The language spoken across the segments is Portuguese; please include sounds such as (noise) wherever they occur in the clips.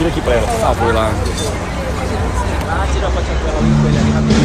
Tira aqui pra ela, por favor, lá. Ah, tira a fotinha com ela com ele ali rapidinho.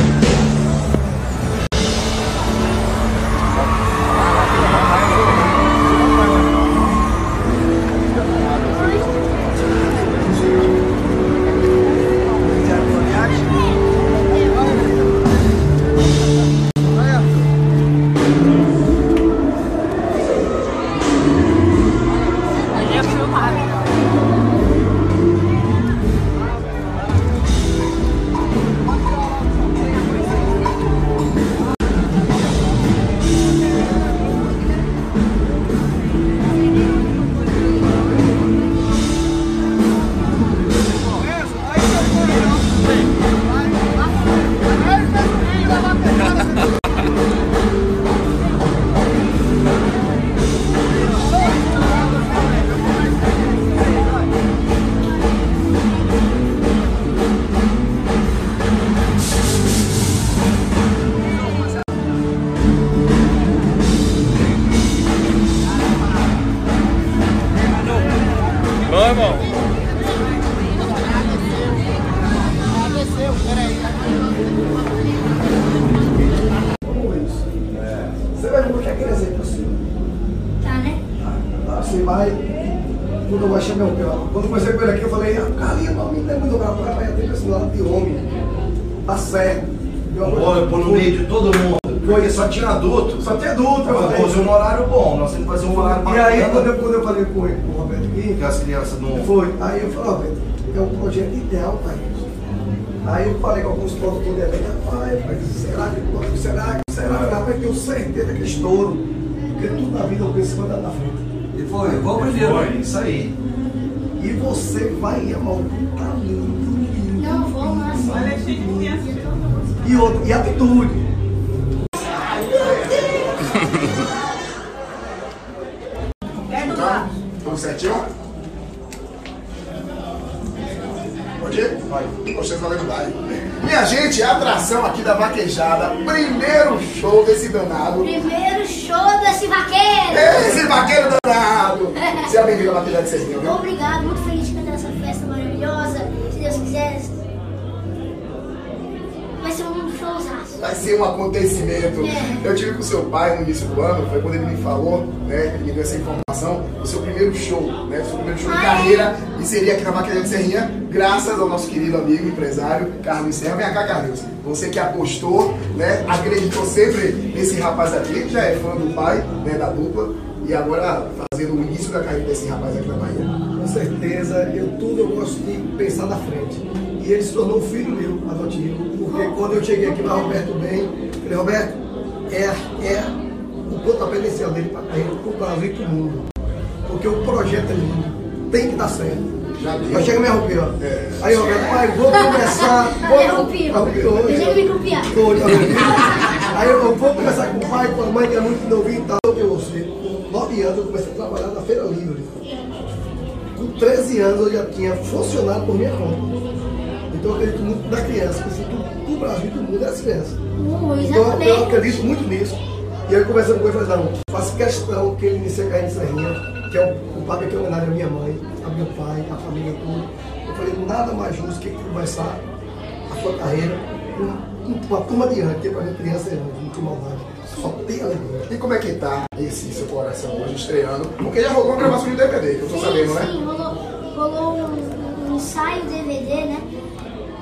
Tinha adulto. Só tinha adulto, eu falei. fazer um horário bom. Nós temos que fazer um horário E aí, bacana, quando eu, quando eu falei com ele, com o Roberto aqui, Que as crianças não. foi. Aí eu falei, Roberto, é um projeto ideal, pai. Aí eu falei com alguns produtores ali, rapaz, pai, será que pode? Será que? Será que? Rapaz, tenho certeza que é estouro. Porque tudo na vida eu penso em andar na frente. E foi, vou primeiro. Foi, isso aí. E você vai amar tá lindo, lindo. Não, vou, mas. Olha, E, outro, e atitude. Pode ir? Vai. Vocês vão lembrar. Minha gente, atração aqui da vaquejada. Primeiro show desse danado. Primeiro show desse vaqueiro! Esse vaqueiro danado! Seja bem-vindo à vaquejada de Serginho, viu? Obrigado, muito feliz de cantar essa festa maravilhosa. Se Deus quiser. Vai ser um showzaço. Vai ser um acontecimento. É. Eu tive com seu pai no início do ano, foi quando ele me falou, né, ele me deu essa informação, do seu primeiro show, né, do seu primeiro show de Ah, é? carreira, e seria aqui na Vaquejada de Serrinha, graças ao nosso querido amigo empresário Carlos Serra. Vem cá, Carlos. Você que apostou, né, acreditou sempre nesse rapaz aqui, já é fã do pai, né, da dupla, e agora fazendo o início da carreira desse rapaz aqui na Bahia. Com certeza, eu tudo eu gosto de pensar na frente. E ele se tornou um filho meu, adotivo, porque quando eu cheguei aqui para Roberto Bem, eu falei, Roberto, é, é o pontapé inicial dele para o Brasil e para o mundo. Porque o projeto é lindo, tem que dar certo. Já chega a me arrupir, ó. É. Aí, Roberto, pai, vou começar. Vou Me arrupio. Arrupiou hoje. Deixa eu me copiar. Aí eu vou conversar com o pai, com a mãe, que é muito novinho e tal. Eu você, com 9 anos, eu comecei a trabalhar na Feira Livre. Com 13 anos, eu já tinha funcionado por minha conta. Então eu acredito muito na criança, porque assim, tudo do Brasil e do mundo é as crianças. Uh, Então eu acredito muito nisso. E aí conversando com ele, eu falei, não, faço questão que ele inicie a carreira de Serrinha, que é o, o papo que é homenagem à minha mãe, ao meu pai, à família toda. Eu falei, nada mais justo que começar a sua carreira com, com uma turma de antes, porque pra mim criança é anjo, não tem maldade. Só tem alegria. E como é que tá esse seu coração hoje estreando? Porque já rolou uma gravação de DVD, que eu tô sabendo, sim, né? sim, rolou, rolou um, um ensaio DVD, né?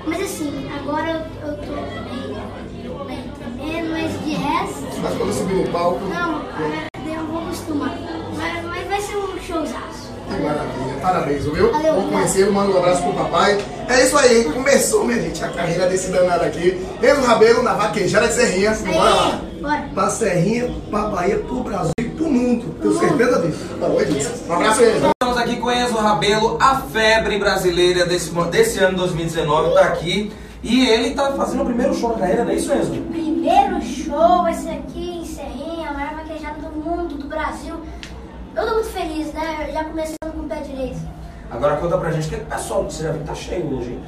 Mas assim, agora eu, eu tô meio, meio tremendo, mas de resto. Mas quando eu subir no palco, Não, é, eu não vou acostumar. Mas, mas vai ser um showzaço. que maravilha. Parabéns, viu? Valeu, Vamos conhecê-lo, manda um abraço pro papai. É isso aí, começou, minha gente, a carreira desse danado aqui. Renzo Rabelo na vaquejada de Serrinha. Bora lá. Aí, bora. Pra Serrinha, pra Bahia, pro Brasil e pro mundo. Tenho certeza disso. Tá bom, Edilson? Um abraço, Renzo. Enzo Rabelo, a febre brasileira desse, desse ano 2019 tá aqui. E ele tá fazendo o primeiro show na carreira, não é isso, Enzo? Primeiro show ser aqui em Serrinha, a maior vaquejada do mundo, do Brasil. Eu tô muito feliz, né? Já começando com o pé direito. Agora conta pra gente, que o pessoal você já viu tá cheio hoje, hein?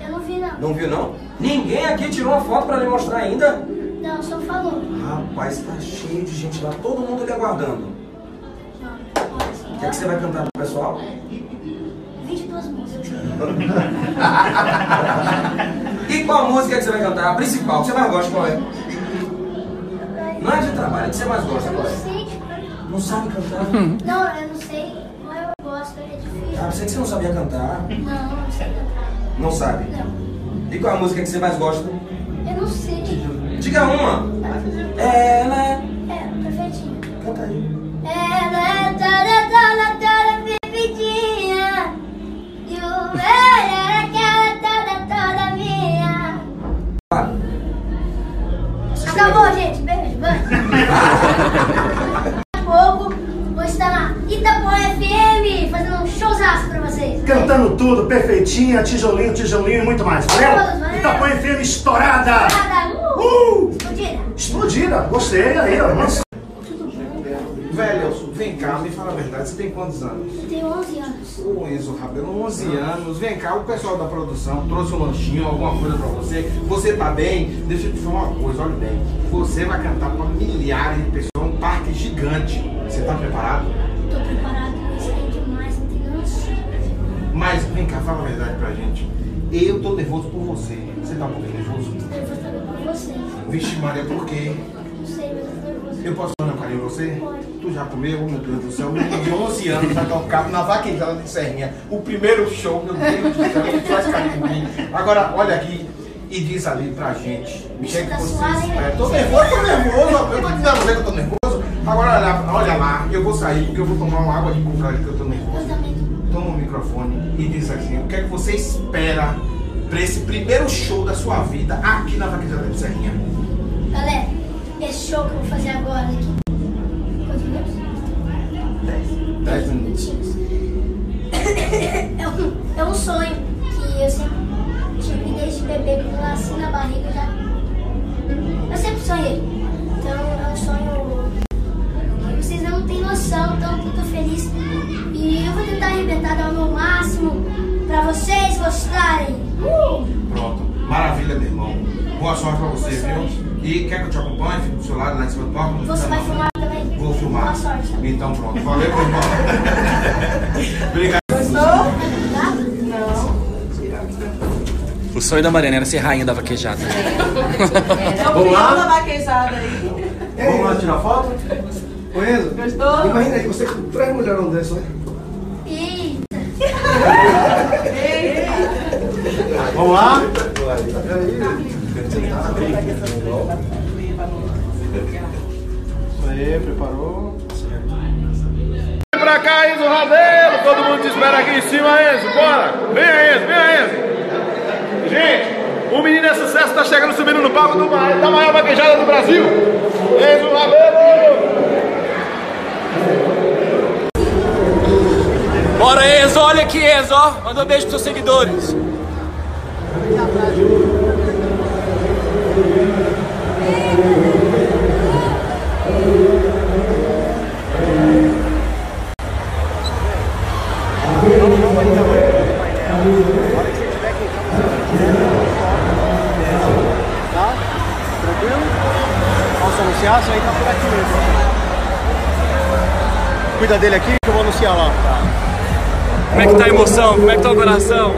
Eu não vi, não. Não viu, não? Ninguém aqui tirou uma foto pra lhe mostrar ainda? Não, só falou. Rapaz, tá cheio de gente lá, todo mundo ali aguardando. Que, é que você vai cantar pro pessoal? 22 músicas. E qual música que você vai cantar? A principal, que você mais gosta qual é? Não é de trabalho, é que você mais gosta Eu qual não é? sei, Não sabe cantar? Não, eu não sei qual eu gosto, é difícil. Ah, pensei que você não sabia cantar. Não, não sei cantar. Não sabe? Não, E qual a música que você mais gosta? eu não sei. Diga uma. Ela é... É, perfeitinho. Canta aí. Ela é toda, toda, toda perfeitinha. E o velho é aquela toda, toda minha. Acabou, gente. Beijo, beijo. Daqui a pouco vou estar na Itapuã FM fazendo um showzaço pra vocês. Cantando tudo, perfeitinha, tijolinho, tijolinho e muito mais. Valeu? Valeu. Itapuã FM estourada! Nada, uh, Uh! explodida. Explodida, gostei aí, ó. Velho, Elson, vem cá, me fala a verdade, você tem quantos anos? Eu tenho 11 anos. Ô Enzo Rabelo, 11 anos. Vem cá, o pessoal da produção trouxe um lanchinho, alguma coisa pra você. Você tá bem? Deixa eu te falar uma coisa, olha bem. Você vai cantar pra milhares de pessoas, um parque gigante. Você tá preparado? Tô preparado, gostei demais, não tem noção. Mas vem cá, fala a verdade pra gente. Eu tô nervoso por você. Você tá um pouquinho nervoso? Eu vou saber por vocês. Vixe Maria, por quê? Eu posso dar um carinho em você? Pode. Tu já comeu, meu Deus do céu, um menino de 11 anos vai tocar na vaquejada de Serrinha. O primeiro show, meu Deus do céu, ele faz carinho em mim. Agora, olha aqui e diz ali pra gente. O que é que você espera? Tô nervoso, tô nervoso. Eu tô dizendo a você que eu tô nervoso. Agora, olha, olha lá, eu vou sair porque eu vou tomar uma água de coco ali que eu tô nervoso. Toma o microfone e diz assim, o que é que você espera pra esse primeiro show da sua vida aqui na vaquejada de Serrinha? Galera, esse show que eu vou fazer agora aqui. Quantos minutos? 10 minutos. minutinhos. (coughs) É um, é um sonho que eu sempre tive desde bebê, quando eu nasci na barriga já. Eu sempre sonhei. Então é um sonho que vocês não têm noção, então eu tô feliz. E eu vou tentar arrebentar, dar o meu máximo pra vocês gostarem. Uh! Pronto. Maravilha, meu irmão. Boa sorte pra você, viu? E quer que eu te acompanhe? Fico do seu lado lá em cima do palco? Não Você vai não. filmar também? Vou filmar. Boa sorte. Então pronto. Valeu, meu irmão. (laughs) Obrigado. Tá? O sonho da Mariana era ser rainha da vaquejada. (laughs) Vamos lá? da vaquejada aí. Vamos lá tirar foto? Enzo, Gostou? imagina aí, você com três mulherão dessas, né? (laughs) Eita! Vamos lá? Isso aí, preparou? Vem pra cá, Enzo Rabelo. Todo mundo te espera aqui em cima, Enzo. Bora. Venha, Enzo. Venha, Enzo. Gente, o menino é sucesso. Tá chegando, subindo no palco do, da maior vaquejada do Brasil. Enzo Rabelo. Bora, Enzo, olha aqui, Enzo, ó. Manda um beijo pros seus seguidores. Tranquilo? Isso aí tá por aqui mesmo. Cuida dele aqui que eu vou anunciar lá. Como é que tá a emoção? Como é que tá o coração?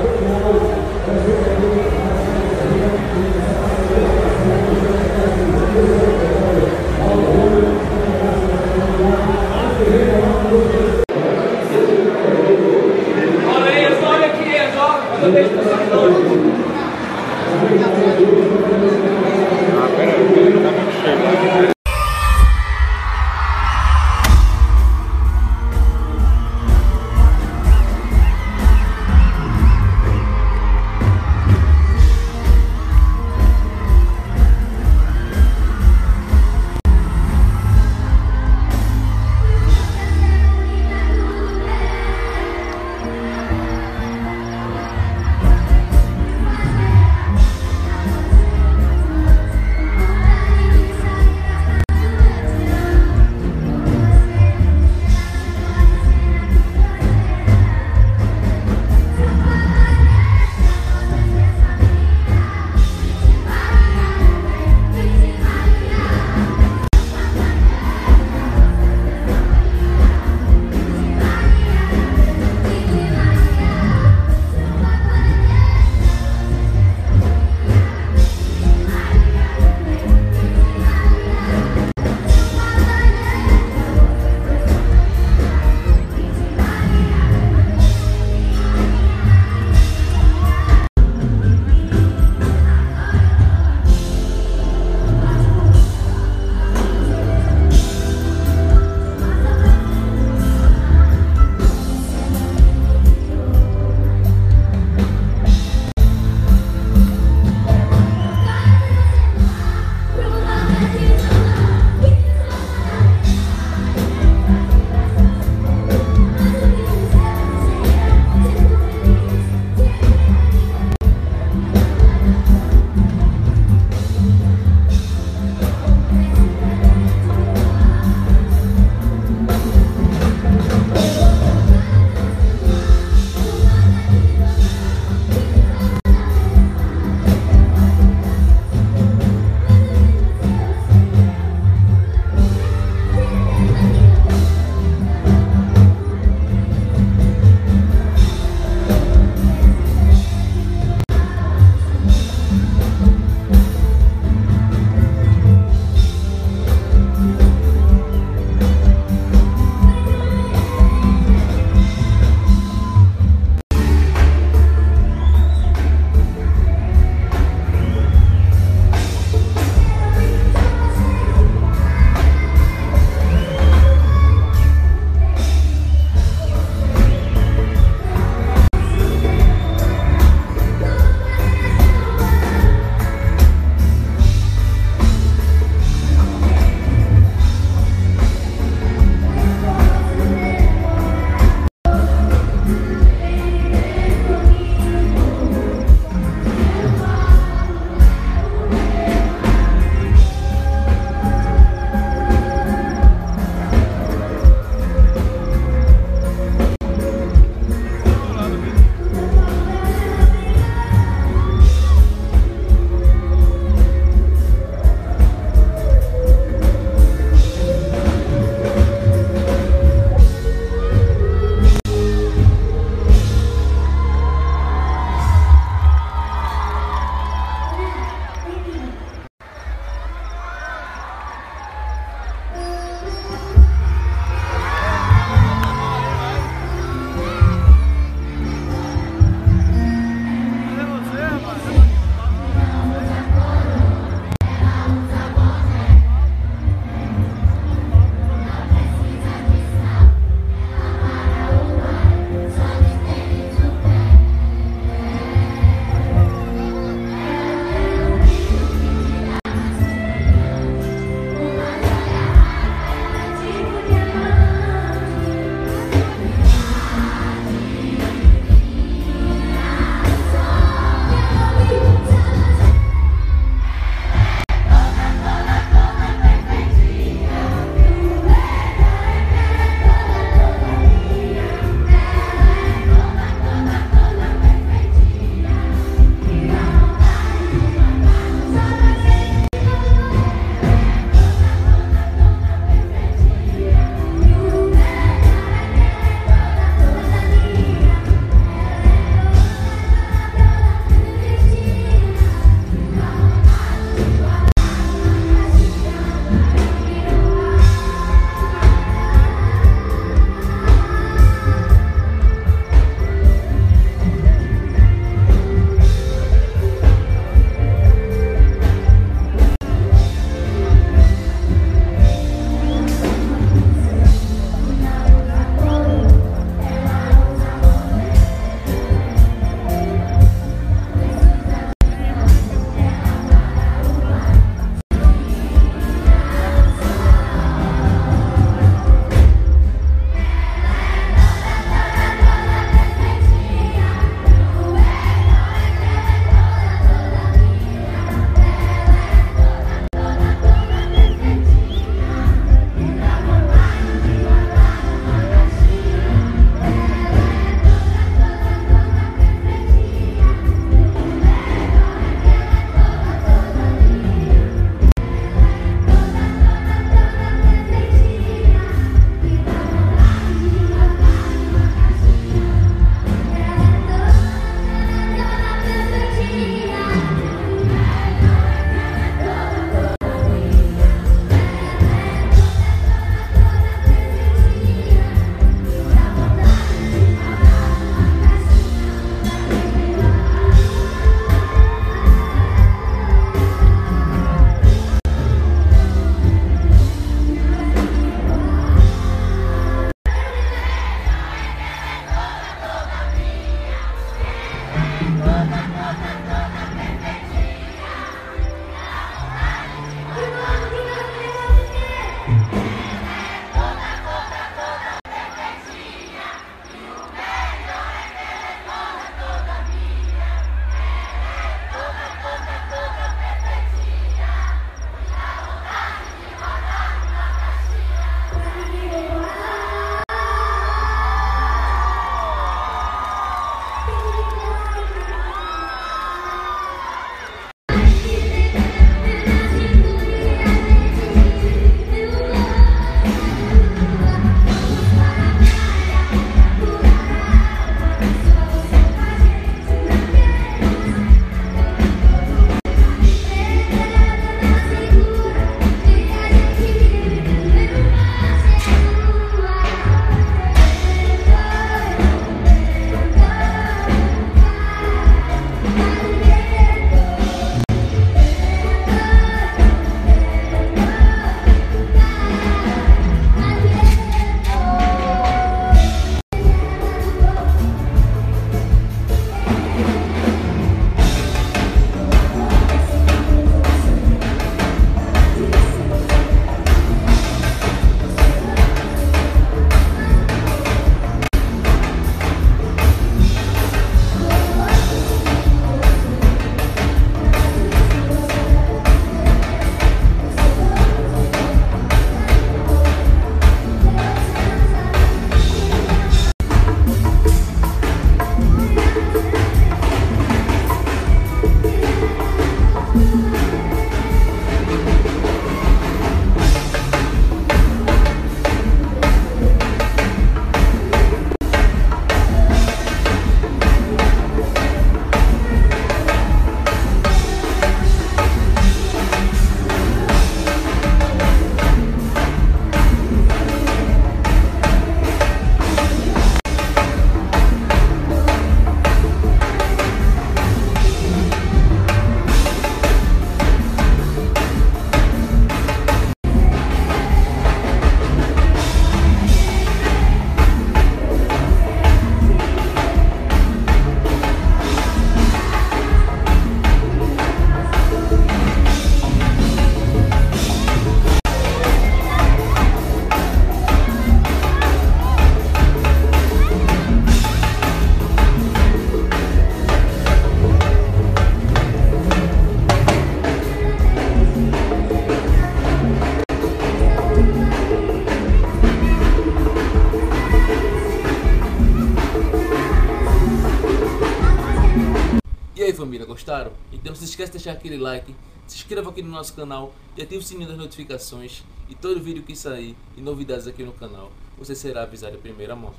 Gostaram? Então não se esqueça de deixar aquele like, se inscreva aqui no nosso canal e ative o sininho das notificações e todo vídeo que sair e novidades aqui no canal, você será avisado em primeira mão.